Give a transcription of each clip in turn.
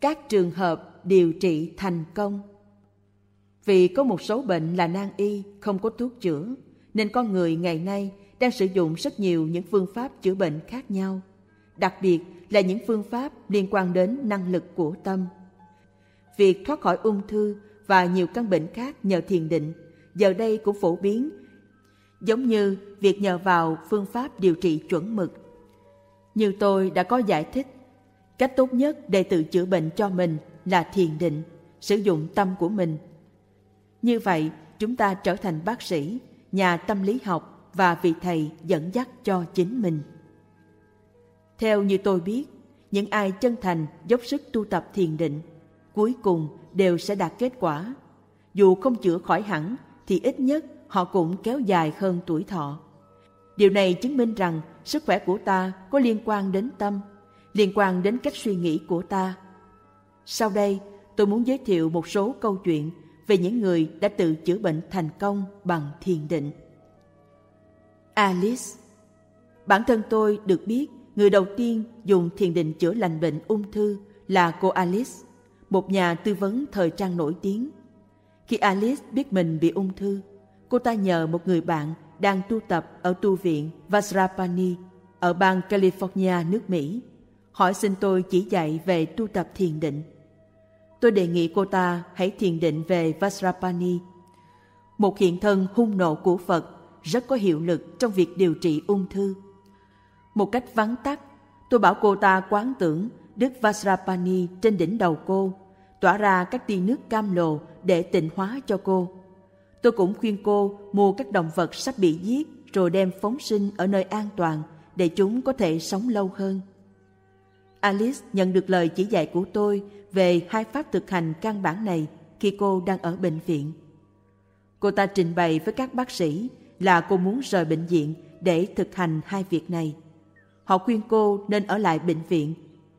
Các trường hợp điều trị thành công. Vì có một số bệnh là nan y, không có thuốc chữa, nên con người ngày nay đang sử dụng rất nhiều những phương pháp chữa bệnh khác nhau, đặc biệt là những phương pháp liên quan đến năng lực của tâm. Việc thoát khỏi ung thư và nhiều căn bệnh khác nhờ thiền định giờ đây cũng phổ biến, giống như việc nhờ vào phương pháp điều trị chuẩn mực. Như tôi đã có giải thích, cách tốt nhất để tự chữa bệnh cho mình là thiền định, sử dụng tâm của mình. Như vậy, chúng ta trở thành bác sĩ, nhà tâm lý học và vị thầy dẫn dắt cho chính mình. Theo như tôi biết, những ai chân thành dốc sức tu tập thiền định, cuối cùng đều sẽ đạt kết quả. Dù không chữa khỏi hẳn, thì ít nhất họ cũng kéo dài hơn tuổi thọ. Điều này chứng minh rằng sức khỏe của ta có liên quan đến tâm, liên quan đến cách suy nghĩ của ta. Sau đây, tôi muốn giới thiệu một số câu chuyện về những người đã tự chữa bệnh thành công bằng thiền định. Alice Bản thân tôi được biết người đầu tiên dùng thiền định chữa lành bệnh ung thư là cô Alice, một nhà tư vấn thời trang nổi tiếng. Khi Alice biết mình bị ung thư, cô ta nhờ một người bạn đang tu tập ở tu viện Vajrapani ở bang California, nước Mỹ, hỏi xin tôi chỉ dạy về tu tập thiền định. Tôi đề nghị cô ta hãy thiền định về Vajrapani, một hiện thân hung nộ của Phật rất có hiệu lực trong việc điều trị ung thư. Một cách vắn tắt, tôi bảo cô ta quán tưởng Đức Vajrapani trên đỉnh đầu cô, tỏa ra các tia nước cam lồ để tịnh hóa cho cô. Tôi cũng khuyên cô mua các động vật sắp bị giết rồi đem phóng sinh ở nơi an toàn để chúng có thể sống lâu hơn. Alice nhận được lời chỉ dạy của tôi về hai pháp thực hành căn bản này khi cô đang ở bệnh viện. Cô ta trình bày với các bác sĩ là cô muốn rời bệnh viện để thực hành hai việc này. Họ khuyên cô nên ở lại bệnh viện,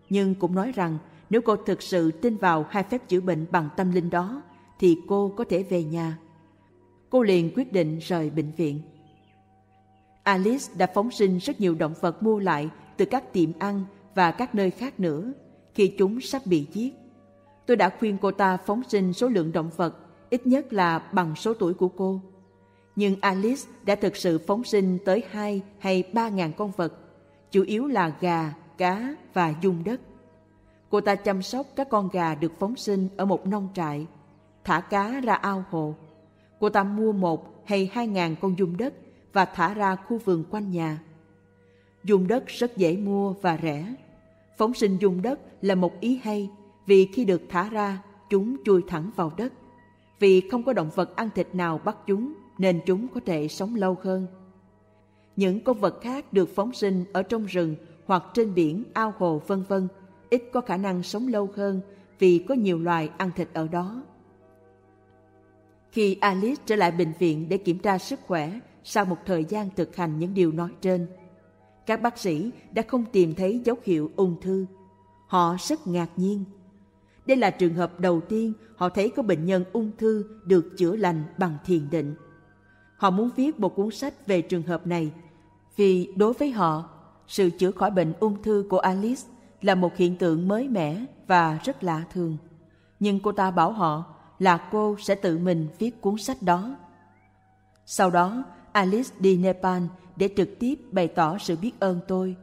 nhưng cũng nói rằng nếu cô thực sự tin vào hai phép chữa bệnh bằng tâm linh đó, thì cô có thể về nhà. Cô liền quyết định rời bệnh viện. Alice đã phóng sinh rất nhiều động vật mua lại từ các tiệm ăn và các nơi khác nữa khi chúng sắp bị giết. Tôi đã khuyên cô ta phóng sinh số lượng động vật ít nhất là bằng số tuổi của cô. Nhưng Alice đã thực sự phóng sinh tới hai hay ba ngàn con vật, chủ yếu là gà, cá và dung đất. Cô ta chăm sóc các con gà được phóng sinh ở một nông trại, thả cá ra ao hồ. Cô ta mua một hay hai ngàn con dung đất và thả ra khu vườn quanh nhà. Dung đất rất dễ mua và rẻ. Phóng sinh dung đất là một ý hay vì khi được thả ra, chúng chui thẳng vào đất. Vì không có động vật ăn thịt nào bắt chúng, nên chúng có thể sống lâu hơn. Những con vật khác được phóng sinh ở trong rừng hoặc trên biển, ao hồ vân vân ít có khả năng sống lâu hơn vì có nhiều loài ăn thịt ở đó. Khi Alice trở lại bệnh viện để kiểm tra sức khỏe sau một thời gian thực hành những điều nói trên, các bác sĩ đã không tìm thấy dấu hiệu ung thư. Họ rất ngạc nhiên. Đây là trường hợp đầu tiên họ thấy có bệnh nhân ung thư được chữa lành bằng thiền định. Họ muốn viết một cuốn sách về trường hợp này vì đối với họ, sự chữa khỏi bệnh ung thư của Alice là một hiện tượng mới mẻ và rất lạ thường. Nhưng cô ta bảo họ là cô sẽ tự mình viết cuốn sách đó. Sau đó, Alice đi Nepal để trực tiếp bày tỏ sự biết ơn tôi.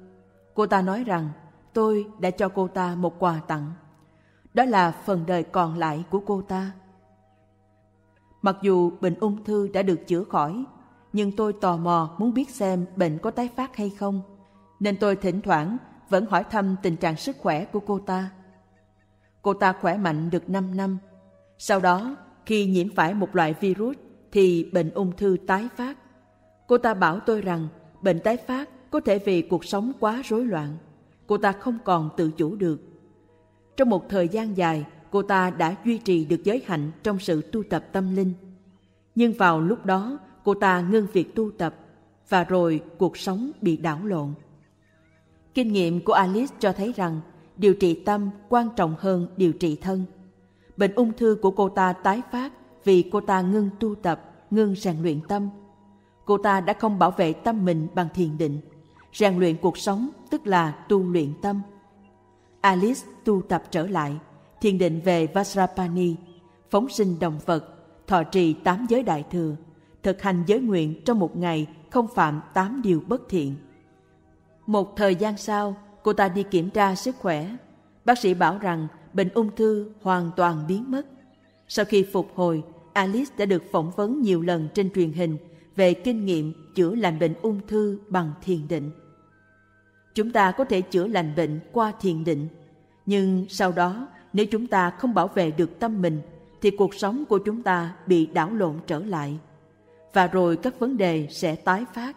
Cô ta nói rằng tôi đã cho cô ta một quà tặng. Đó là phần đời còn lại của cô ta. Mặc dù bệnh ung thư đã được chữa khỏi, nhưng tôi tò mò muốn biết xem bệnh có tái phát hay không. Nên tôi thỉnh thoảng vẫn hỏi thăm tình trạng sức khỏe của cô ta. Cô ta khỏe mạnh được 5 năm. Sau đó, khi nhiễm phải một loại virus thì bệnh ung thư tái phát. Cô ta bảo tôi rằng bệnh tái phát có thể vì cuộc sống quá rối loạn. Cô ta không còn tự chủ được. Trong một thời gian dài, cô ta đã duy trì được giới hạnh trong sự tu tập tâm linh. Nhưng vào lúc đó, cô ta ngưng việc tu tập và rồi cuộc sống bị đảo lộn. Kinh nghiệm của Alice cho thấy rằng điều trị tâm quan trọng hơn điều trị thân. Bệnh ung thư của cô ta tái phát vì cô ta ngưng tu tập, ngưng rèn luyện tâm. Cô ta đã không bảo vệ tâm mình bằng thiền định. Rèn luyện cuộc sống tức là tu luyện tâm. Alice tu tập trở lại, thiền định về Vajrapani, phóng sinh động vật, thọ trì tám giới đại thừa, thực hành giới nguyện trong một ngày không phạm tám điều bất thiện. Một thời gian sau, cô ta đi kiểm tra sức khỏe. Bác sĩ bảo rằng bệnh ung thư hoàn toàn biến mất. Sau khi phục hồi, Alice đã được phỏng vấn nhiều lần trên truyền hình về kinh nghiệm chữa lành bệnh ung thư bằng thiền định. Chúng ta có thể chữa lành bệnh qua thiền định, nhưng sau đó nếu chúng ta không bảo vệ được tâm mình thì cuộc sống của chúng ta bị đảo lộn trở lại và rồi các vấn đề sẽ tái phát.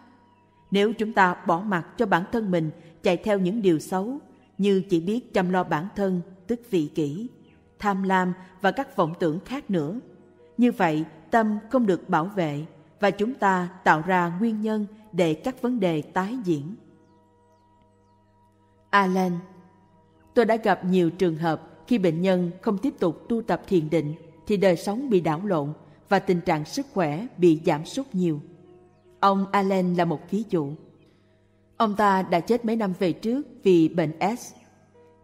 Nếu chúng ta bỏ mặc cho bản thân mình chạy theo những điều xấu như chỉ biết chăm lo bản thân, tức vị kỷ, tham lam và các vọng tưởng khác nữa, như vậy tâm không được bảo vệ và chúng ta tạo ra nguyên nhân để các vấn đề tái diễn. Alan Tôi đã gặp nhiều trường hợp khi bệnh nhân không tiếp tục tu tập thiền định thì đời sống bị đảo lộn và tình trạng sức khỏe bị giảm sút nhiều. Ông Allen là một ví dụ. Ông ta đã chết mấy năm về trước vì bệnh S.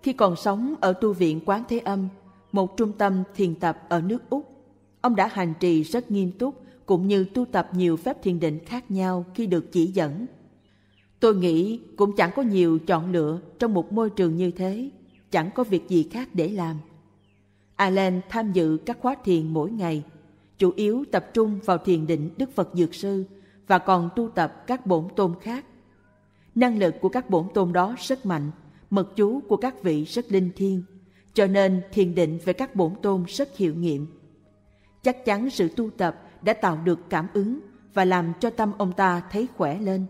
Khi còn sống ở tu viện Quán Thế Âm, một trung tâm thiền tập ở nước Úc, ông đã hành trì rất nghiêm túc cũng như tu tập nhiều phép thiền định khác nhau khi được chỉ dẫn. Tôi nghĩ cũng chẳng có nhiều chọn lựa trong một môi trường như thế, chẳng có việc gì khác để làm. Allen tham dự các khóa thiền mỗi ngày, chủ yếu tập trung vào thiền định Đức Phật Dược Sư và còn tu tập các bổn tôn khác. Năng lực của các bổn tôn đó rất mạnh, mật chú của các vị rất linh thiêng, cho nên thiền định về các bổn tôn rất hiệu nghiệm. Chắc chắn sự tu tập đã tạo được cảm ứng và làm cho tâm ông ta thấy khỏe lên.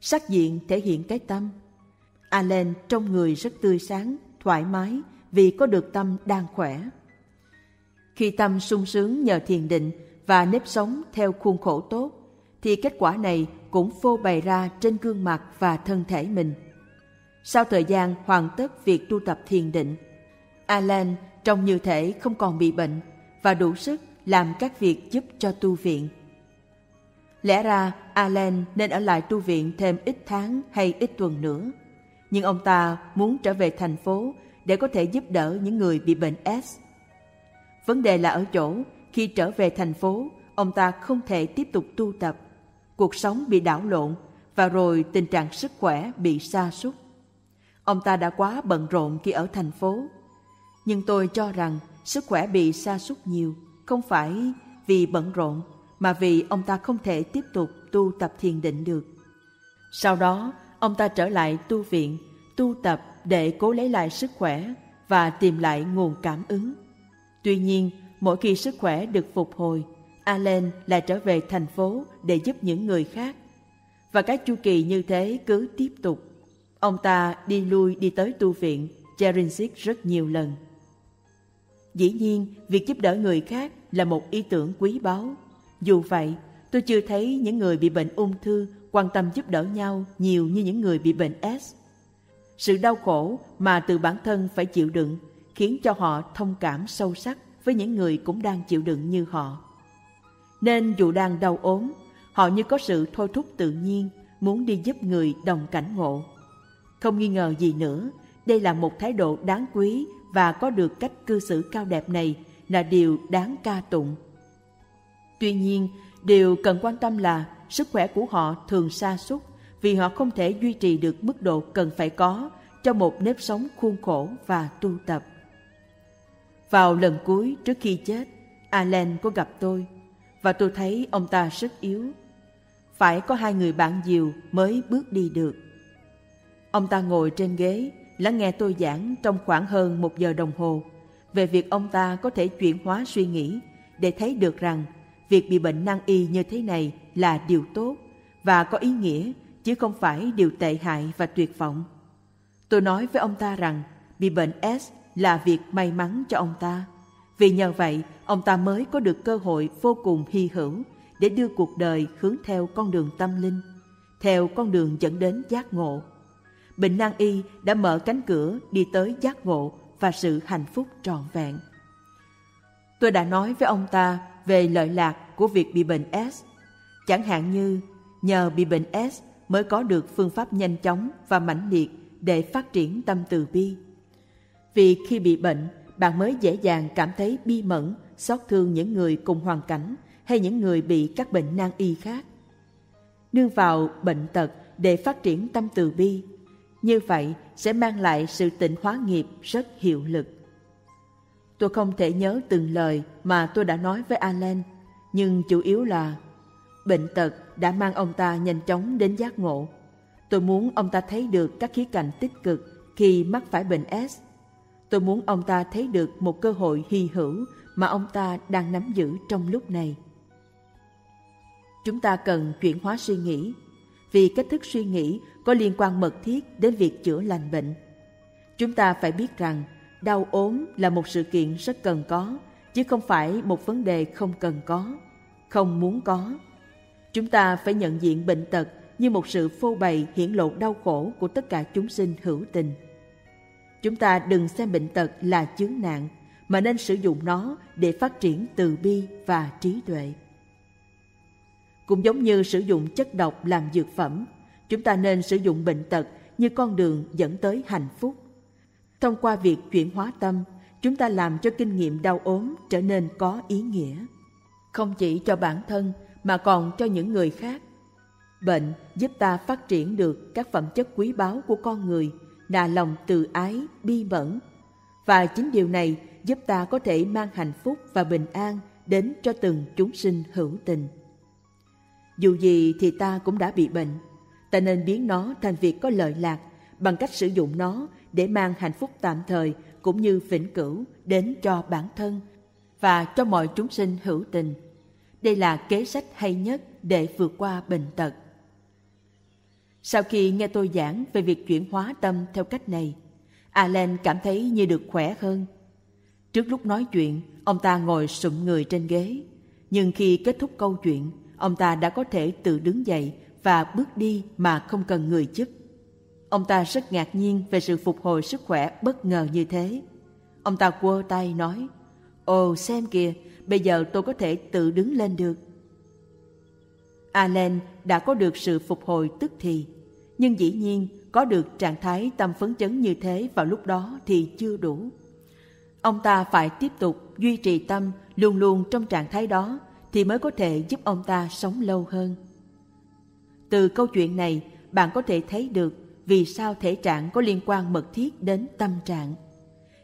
Sắc diện thể hiện cái tâm. Allen trong người rất tươi sáng, thoải mái vì có được tâm đang khỏe. Khi tâm sung sướng nhờ thiền định và nếp sống theo khuôn khổ tốt, thì kết quả này cũng phô bày ra trên gương mặt và thân thể mình. Sau thời gian hoàn tất việc tu tập thiền định, Alan trông như thể không còn bị bệnh và đủ sức làm các việc giúp cho tu viện. Lẽ ra Alan nên ở lại tu viện thêm ít tháng hay ít tuần nữa, nhưng ông ta muốn trở về thành phố để có thể giúp đỡ những người bị bệnh S. Vấn đề là ở chỗ, khi trở về thành phố, ông ta không thể tiếp tục tu tập. Cuộc sống bị đảo lộn và rồi tình trạng sức khỏe bị sa sút. Ông ta đã quá bận rộn khi ở thành phố. Nhưng tôi cho rằng sức khỏe bị sa sút nhiều, không phải vì bận rộn, mà vì ông ta không thể tiếp tục tu tập thiền định được. Sau đó, ông ta trở lại tu viện, tu tập để cố lấy lại sức khỏe và tìm lại nguồn cảm ứng. Tuy nhiên, mỗi khi sức khỏe được phục hồi, Allen lại trở về thành phố để giúp những người khác. Và các chu kỳ như thế cứ tiếp tục. Ông ta đi lui đi tới tu viện Jerinsic rất nhiều lần. Dĩ nhiên, việc giúp đỡ người khác là một ý tưởng quý báu. Dù vậy, tôi chưa thấy những người bị bệnh ung thư quan tâm giúp đỡ nhau nhiều như những người bị bệnh S. Sự đau khổ mà từ bản thân phải chịu đựng khiến cho họ thông cảm sâu sắc với những người cũng đang chịu đựng như họ. Nên dù đang đau ốm, họ như có sự thôi thúc tự nhiên muốn đi giúp người đồng cảnh ngộ. Không nghi ngờ gì nữa, đây là một thái độ đáng quý và có được cách cư xử cao đẹp này là điều đáng ca tụng. Tuy nhiên, điều cần quan tâm là sức khỏe của họ thường sa sút vì họ không thể duy trì được mức độ cần phải có cho một nếp sống khuôn khổ và tu tập. Vào lần cuối trước khi chết, Alan có gặp tôi và tôi thấy ông ta rất yếu. Phải có hai người bạn diều mới bước đi được. Ông ta ngồi trên ghế, lắng nghe tôi giảng trong khoảng hơn một giờ đồng hồ về việc ông ta có thể chuyển hóa suy nghĩ để thấy được rằng việc bị bệnh nan y như thế này là điều tốt và có ý nghĩa chứ không phải điều tệ hại và tuyệt vọng. Tôi nói với ông ta rằng bị bệnh S là việc may mắn cho ông ta. Vì nhờ vậy, ông ta mới có được cơ hội vô cùng hy hữu để đưa cuộc đời hướng theo con đường tâm linh, theo con đường dẫn đến giác ngộ. Bệnh nan y đã mở cánh cửa đi tới giác ngộ và sự hạnh phúc trọn vẹn. Tôi đã nói với ông ta về lợi lạc của việc bị bệnh S. Chẳng hạn như nhờ bị bệnh S mới có được phương pháp nhanh chóng và mãnh liệt để phát triển tâm từ bi. Vì khi bị bệnh, bạn mới dễ dàng cảm thấy bi mẫn, xót thương những người cùng hoàn cảnh hay những người bị các bệnh nan y khác. Nương vào bệnh tật để phát triển tâm từ bi, như vậy sẽ mang lại sự tịnh hóa nghiệp rất hiệu lực. Tôi không thể nhớ từng lời mà tôi đã nói với Alan, nhưng chủ yếu là bệnh tật đã mang ông ta nhanh chóng đến giác ngộ. Tôi muốn ông ta thấy được các khía cạnh tích cực khi mắc phải bệnh S. Tôi muốn ông ta thấy được một cơ hội hy hữu mà ông ta đang nắm giữ trong lúc này. Chúng ta cần chuyển hóa suy nghĩ, vì cách thức suy nghĩ có liên quan mật thiết đến việc chữa lành bệnh. Chúng ta phải biết rằng đau ốm là một sự kiện rất cần có, chứ không phải một vấn đề không cần có, không muốn có. Chúng ta phải nhận diện bệnh tật như một sự phô bày hiển lộ đau khổ của tất cả chúng sinh hữu tình. Chúng ta đừng xem bệnh tật là chướng nạn, mà nên sử dụng nó để phát triển từ bi và trí tuệ. Cũng giống như sử dụng chất độc làm dược phẩm, chúng ta nên sử dụng bệnh tật như con đường dẫn tới hạnh phúc. Thông qua việc chuyển hóa tâm, chúng ta làm cho kinh nghiệm đau ốm trở nên có ý nghĩa. Không chỉ cho bản thân mà còn cho những người khác. Bệnh giúp ta phát triển được các phẩm chất quý báu của con người là lòng từ ái, bi mẫn. Và chính điều này giúp ta có thể mang hạnh phúc và bình an đến cho từng chúng sinh hữu tình. Dù gì thì ta cũng đã bị bệnh, ta nên biến nó thành việc có lợi lạc bằng cách sử dụng nó để mang hạnh phúc tạm thời cũng như vĩnh cửu đến cho bản thân và cho mọi chúng sinh hữu tình. Đây là kế sách hay nhất để vượt qua bệnh tật. Sau khi nghe tôi giảng về việc chuyển hóa tâm theo cách này, Alan cảm thấy như được khỏe hơn. Trước lúc nói chuyện, ông ta ngồi sụm người trên ghế. Nhưng khi kết thúc câu chuyện, ông ta đã có thể tự đứng dậy và bước đi mà không cần người giúp. Ông ta rất ngạc nhiên về sự phục hồi sức khỏe bất ngờ như thế. Ông ta quơ tay nói, Ồ xem kìa, bây giờ tôi có thể tự đứng lên được. Alan đã có được sự phục hồi tức thì, nhưng dĩ nhiên có được trạng thái tâm phấn chấn như thế vào lúc đó thì chưa đủ. Ông ta phải tiếp tục duy trì tâm luôn luôn trong trạng thái đó thì mới có thể giúp ông ta sống lâu hơn. Từ câu chuyện này, bạn có thể thấy được vì sao thể trạng có liên quan mật thiết đến tâm trạng.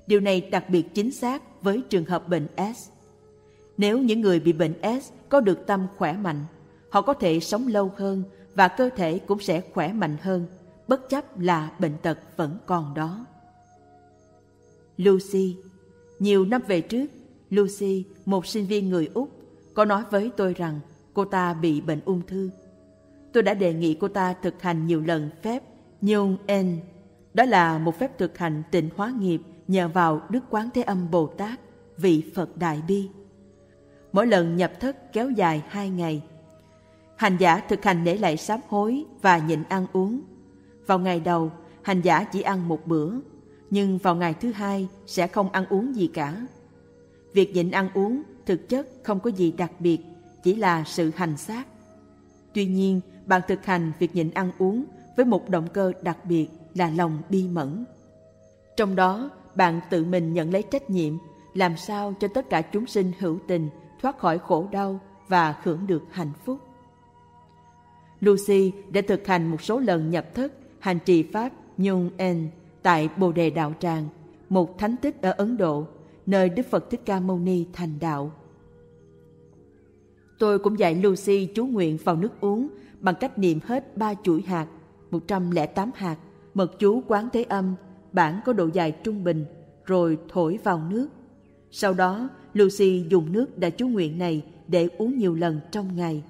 Điều này đặc biệt chính xác với trường hợp bệnh S. Nếu những người bị bệnh S có được tâm khỏe mạnh, họ có thể sống lâu hơn và cơ thể cũng sẽ khỏe mạnh hơn, bất chấp là bệnh tật vẫn còn đó. Lucy Nhiều năm về trước, Lucy, một sinh viên người Úc, có nói với tôi rằng cô ta bị bệnh ung thư. Tôi đã đề nghị cô ta thực hành nhiều lần phép Nhung En. Đó là một phép thực hành tịnh hóa nghiệp nhờ vào Đức Quán Thế Âm Bồ Tát, vị Phật Đại Bi. Mỗi lần nhập thất kéo dài hai ngày. Hành giả thực hành để lại sám hối và nhịn ăn uống. Vào ngày đầu, hành giả chỉ ăn một bữa, nhưng vào ngày thứ hai sẽ không ăn uống gì cả. Việc nhịn ăn uống thực chất không có gì đặc biệt, chỉ là sự hành xác. Tuy nhiên, bạn thực hành việc nhịn ăn uống với một động cơ đặc biệt là lòng bi mẫn. Trong đó, bạn tự mình nhận lấy trách nhiệm làm sao cho tất cả chúng sinh hữu tình thoát khỏi khổ đau và hưởng được hạnh phúc. Lucy đã thực hành một số lần nhập thất hành trì pháp Nhung En tại Bồ Đề Đạo Tràng, một thánh tích ở Ấn Độ, nơi Đức Phật Thích Ca Mâu Ni thành đạo. Tôi cũng dạy Lucy chú nguyện vào nước uống bằng cách niệm hết ba chuỗi hạt, 108 hạt, mật chú quán thế âm, bản có độ dài trung bình, rồi thổi vào nước. Sau đó, Lucy dùng nước đã chú nguyện này để uống nhiều lần trong ngày.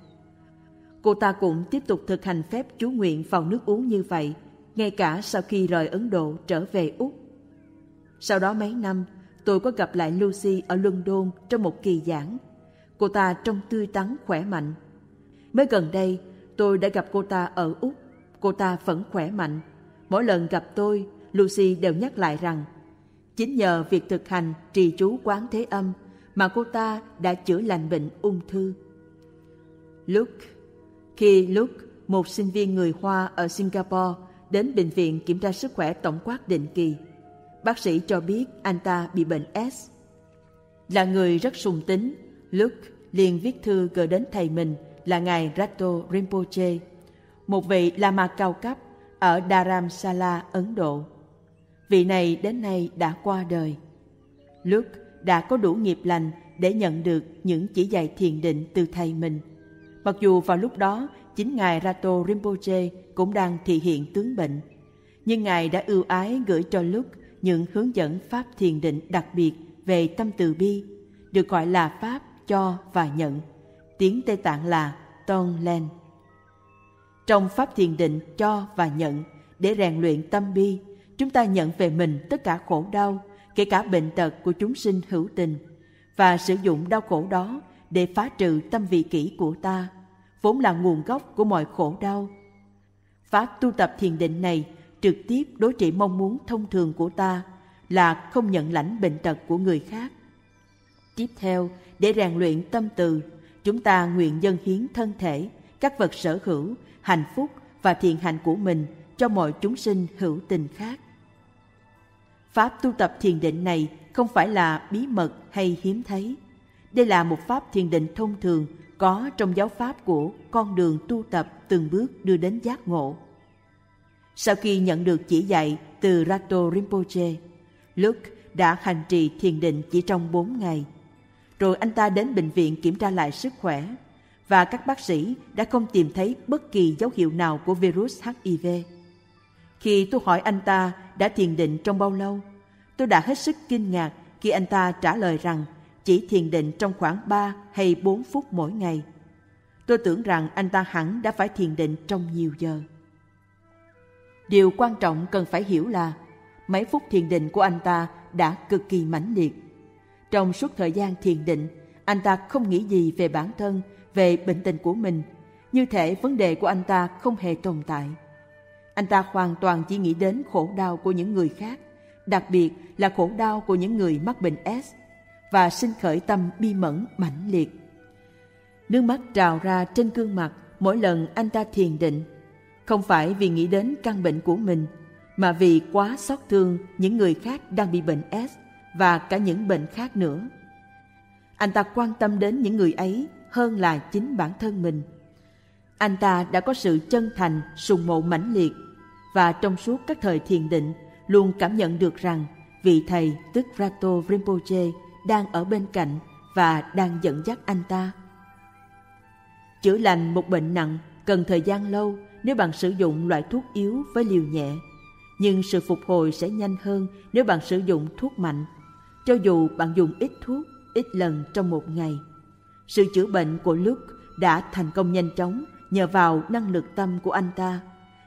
Cô ta cũng tiếp tục thực hành phép chú nguyện vào nước uống như vậy, ngay cả sau khi rời Ấn Độ trở về Úc. Sau đó mấy năm, tôi có gặp lại Lucy ở London trong một kỳ giảng. Cô ta trông tươi tắn khỏe mạnh. Mới gần đây, tôi đã gặp cô ta ở Úc. Cô ta vẫn khỏe mạnh. Mỗi lần gặp tôi, Lucy đều nhắc lại rằng chính nhờ việc thực hành trì chú quán thế âm mà cô ta đã chữa lành bệnh ung thư. Luke Khi Luke, một sinh viên người Hoa ở Singapore, đến bệnh viện kiểm tra sức khỏe tổng quát định kỳ, Bác sĩ cho biết anh ta bị bệnh S. Là người rất sùng tính, Luke liền viết thư gửi đến thầy mình là ngài Rato Rinpoche, một vị Lama cao cấp ở Dharamsala, Ấn Độ. Vị này đến nay đã qua đời. Luke đã có đủ nghiệp lành để nhận được những chỉ dạy thiền định từ thầy mình. Mặc dù vào lúc đó chính ngài Rato Rinpoche cũng đang thị hiện tướng bệnh, nhưng ngài đã ưu ái gửi cho Luke những hướng dẫn pháp thiền định đặc biệt về tâm từ bi, được gọi là pháp cho và nhận. Tiếng Tây Tạng là Ton Len. Trong pháp thiền định cho và nhận, để rèn luyện tâm bi, chúng ta nhận về mình tất cả khổ đau, kể cả bệnh tật của chúng sinh hữu tình, và sử dụng đau khổ đó để phá trừ tâm vị kỷ của ta, vốn là nguồn gốc của mọi khổ đau. Pháp tu tập thiền định này trực tiếp đối trị mong muốn thông thường của ta là không nhận lãnh bệnh tật của người khác. Tiếp theo, để rèn luyện tâm từ, chúng ta nguyện dân hiến thân thể, các vật sở hữu, hạnh phúc và thiện hạnh của mình cho mọi chúng sinh hữu tình khác. Pháp tu tập thiền định này không phải là bí mật hay hiếm thấy. Đây là một pháp thiền định thông thường có trong giáo pháp của con đường tu tập từng bước đưa đến giác ngộ. Sau khi nhận được chỉ dạy từ Rato Rinpoche, Luke đã hành trì thiền định chỉ trong 4 ngày. Rồi anh ta đến bệnh viện kiểm tra lại sức khỏe và các bác sĩ đã không tìm thấy bất kỳ dấu hiệu nào của virus HIV. Khi tôi hỏi anh ta đã thiền định trong bao lâu, tôi đã hết sức kinh ngạc khi anh ta trả lời rằng chỉ thiền định trong khoảng 3 hay 4 phút mỗi ngày. Tôi tưởng rằng anh ta hẳn đã phải thiền định trong nhiều giờ. Điều quan trọng cần phải hiểu là mấy phút thiền định của anh ta đã cực kỳ mãnh liệt. Trong suốt thời gian thiền định, anh ta không nghĩ gì về bản thân, về bệnh tình của mình, như thể vấn đề của anh ta không hề tồn tại. Anh ta hoàn toàn chỉ nghĩ đến khổ đau của những người khác, đặc biệt là khổ đau của những người mắc bệnh S và sinh khởi tâm bi mẫn mãnh liệt. Nước mắt trào ra trên gương mặt mỗi lần anh ta thiền định không phải vì nghĩ đến căn bệnh của mình mà vì quá xót thương những người khác đang bị bệnh S và cả những bệnh khác nữa. Anh ta quan tâm đến những người ấy hơn là chính bản thân mình. Anh ta đã có sự chân thành, sùng mộ mãnh liệt và trong suốt các thời thiền định luôn cảm nhận được rằng vị thầy tức Rato Rinpoche đang ở bên cạnh và đang dẫn dắt anh ta. Chữa lành một bệnh nặng cần thời gian lâu nếu bạn sử dụng loại thuốc yếu với liều nhẹ, nhưng sự phục hồi sẽ nhanh hơn nếu bạn sử dụng thuốc mạnh, cho dù bạn dùng ít thuốc, ít lần trong một ngày. Sự chữa bệnh của Luke đã thành công nhanh chóng nhờ vào năng lực tâm của anh ta,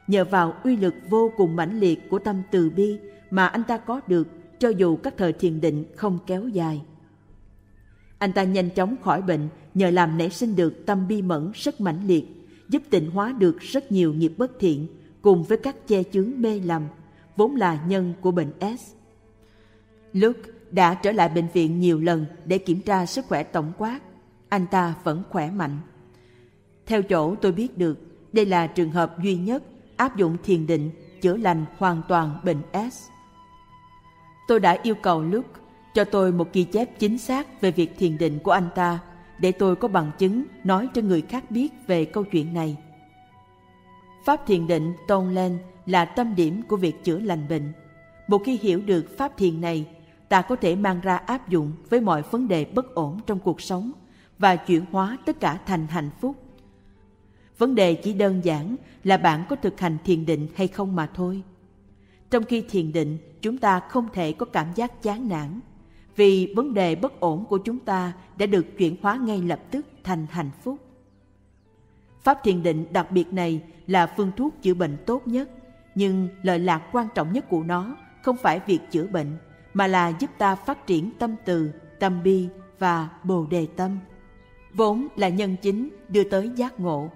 nhờ vào uy lực vô cùng mãnh liệt của tâm từ bi mà anh ta có được cho dù các thời thiền định không kéo dài. Anh ta nhanh chóng khỏi bệnh nhờ làm nảy sinh được tâm bi mẫn rất mãnh liệt giúp tịnh hóa được rất nhiều nghiệp bất thiện cùng với các che chướng mê lầm vốn là nhân của bệnh S. Luke đã trở lại bệnh viện nhiều lần để kiểm tra sức khỏe tổng quát. Anh ta vẫn khỏe mạnh. Theo chỗ tôi biết được, đây là trường hợp duy nhất áp dụng thiền định chữa lành hoàn toàn bệnh S. Tôi đã yêu cầu Luke cho tôi một ghi chép chính xác về việc thiền định của anh ta để tôi có bằng chứng nói cho người khác biết về câu chuyện này. Pháp thiền định tôn lên là tâm điểm của việc chữa lành bệnh. Một khi hiểu được pháp thiền này, ta có thể mang ra áp dụng với mọi vấn đề bất ổn trong cuộc sống và chuyển hóa tất cả thành hạnh phúc. Vấn đề chỉ đơn giản là bạn có thực hành thiền định hay không mà thôi. Trong khi thiền định, chúng ta không thể có cảm giác chán nản, vì vấn đề bất ổn của chúng ta đã được chuyển hóa ngay lập tức thành hạnh phúc. Pháp thiền định đặc biệt này là phương thuốc chữa bệnh tốt nhất, nhưng lợi lạc quan trọng nhất của nó không phải việc chữa bệnh, mà là giúp ta phát triển tâm từ, tâm bi và bồ đề tâm. Vốn là nhân chính đưa tới giác ngộ.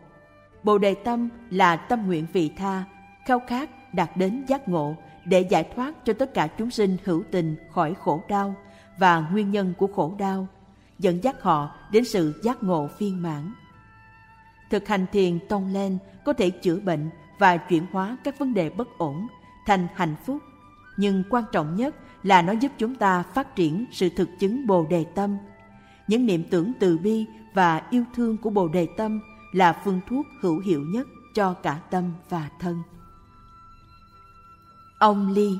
Bồ đề tâm là tâm nguyện vị tha, khao khát đạt đến giác ngộ để giải thoát cho tất cả chúng sinh hữu tình khỏi khổ đau và nguyên nhân của khổ đau, dẫn dắt họ đến sự giác ngộ viên mãn. Thực hành thiền tông lên có thể chữa bệnh và chuyển hóa các vấn đề bất ổn thành hạnh phúc. Nhưng quan trọng nhất là nó giúp chúng ta phát triển sự thực chứng bồ đề tâm. Những niệm tưởng từ bi và yêu thương của bồ đề tâm là phương thuốc hữu hiệu nhất cho cả tâm và thân. Ông ly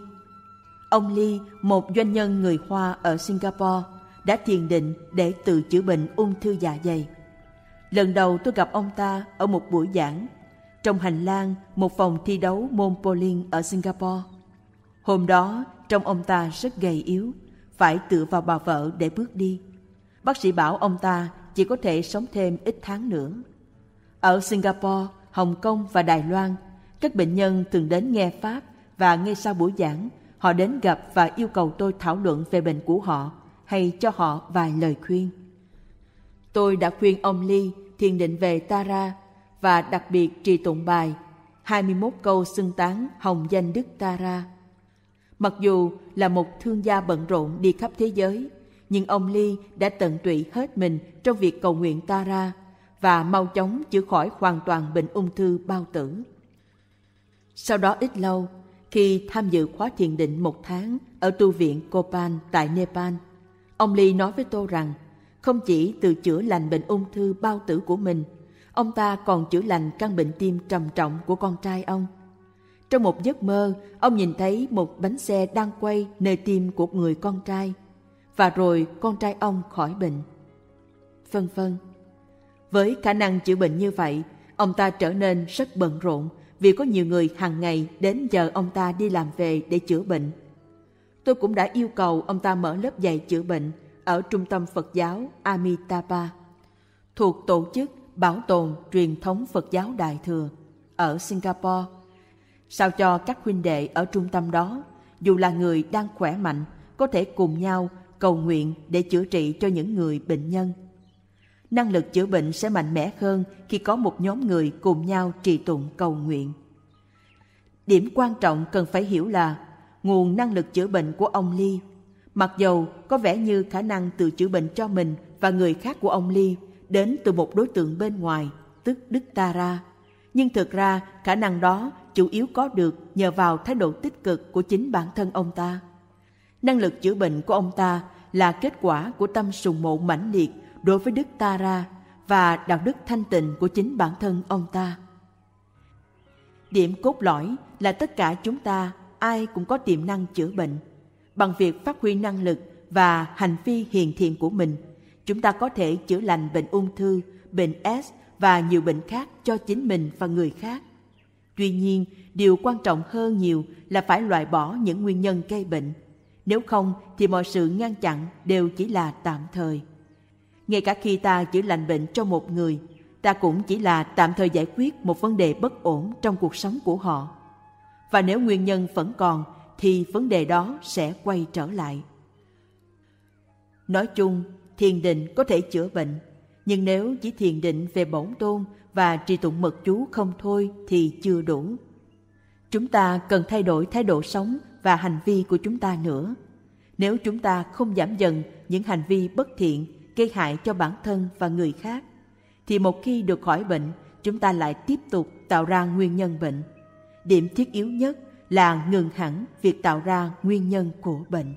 ông ly một doanh nhân người hoa ở singapore đã thiền định để tự chữa bệnh ung thư dạ dày. Lần đầu tôi gặp ông ta ở một buổi giảng. Trong hành lang một phòng thi đấu môn bowling ở singapore. Hôm đó trông ông ta rất gầy yếu phải tựa vào bà vợ để bước đi. Bác sĩ bảo ông ta chỉ có thể sống thêm ít tháng nữa. Ở Singapore, Hồng Kông và Đài Loan, các bệnh nhân thường đến nghe Pháp và ngay sau buổi giảng, họ đến gặp và yêu cầu tôi thảo luận về bệnh của họ hay cho họ vài lời khuyên. Tôi đã khuyên ông Ly thiền định về Tara và đặc biệt trì tụng bài 21 câu xưng tán hồng danh Đức Tara. Mặc dù là một thương gia bận rộn đi khắp thế giới, nhưng ông Ly đã tận tụy hết mình trong việc cầu nguyện Tara và mau chóng chữa khỏi hoàn toàn bệnh ung thư bao tử. Sau đó ít lâu, khi tham dự khóa thiền định một tháng ở tu viện Kopan tại Nepal, ông Ly nói với tôi rằng không chỉ từ chữa lành bệnh ung thư bao tử của mình, ông ta còn chữa lành căn bệnh tim trầm trọng của con trai ông. Trong một giấc mơ, ông nhìn thấy một bánh xe đang quay nơi tim của người con trai – và rồi con trai ông khỏi bệnh. Vân vân. Với khả năng chữa bệnh như vậy, ông ta trở nên rất bận rộn vì có nhiều người hàng ngày đến giờ ông ta đi làm về để chữa bệnh. Tôi cũng đã yêu cầu ông ta mở lớp dạy chữa bệnh ở Trung tâm Phật giáo Amitabha, thuộc tổ chức Bảo tồn truyền thống Phật giáo Đại Thừa ở Singapore, sao cho các huynh đệ ở trung tâm đó, dù là người đang khỏe mạnh, có thể cùng nhau cầu nguyện để chữa trị cho những người bệnh nhân. Năng lực chữa bệnh sẽ mạnh mẽ hơn khi có một nhóm người cùng nhau trì tụng cầu nguyện. Điểm quan trọng cần phải hiểu là nguồn năng lực chữa bệnh của ông Ly, mặc dầu có vẻ như khả năng tự chữa bệnh cho mình và người khác của ông Ly đến từ một đối tượng bên ngoài, tức Đức Tara, nhưng thực ra khả năng đó chủ yếu có được nhờ vào thái độ tích cực của chính bản thân ông ta. Năng lực chữa bệnh của ông ta là kết quả của tâm sùng mộ mãnh liệt đối với Đức Tara và đạo đức thanh tịnh của chính bản thân ông ta. Điểm cốt lõi là tất cả chúng ta ai cũng có tiềm năng chữa bệnh. Bằng việc phát huy năng lực và hành vi hiền thiện của mình, chúng ta có thể chữa lành bệnh ung thư, bệnh S và nhiều bệnh khác cho chính mình và người khác. Tuy nhiên, điều quan trọng hơn nhiều là phải loại bỏ những nguyên nhân gây bệnh – nếu không thì mọi sự ngăn chặn đều chỉ là tạm thời. Ngay cả khi ta chữa lành bệnh cho một người, ta cũng chỉ là tạm thời giải quyết một vấn đề bất ổn trong cuộc sống của họ. Và nếu nguyên nhân vẫn còn thì vấn đề đó sẽ quay trở lại. Nói chung, thiền định có thể chữa bệnh, nhưng nếu chỉ thiền định về bổn tôn và trì tụng mật chú không thôi thì chưa đủ. Chúng ta cần thay đổi thái độ sống và hành vi của chúng ta nữa. Nếu chúng ta không giảm dần những hành vi bất thiện gây hại cho bản thân và người khác, thì một khi được khỏi bệnh, chúng ta lại tiếp tục tạo ra nguyên nhân bệnh. Điểm thiết yếu nhất là ngừng hẳn việc tạo ra nguyên nhân của bệnh.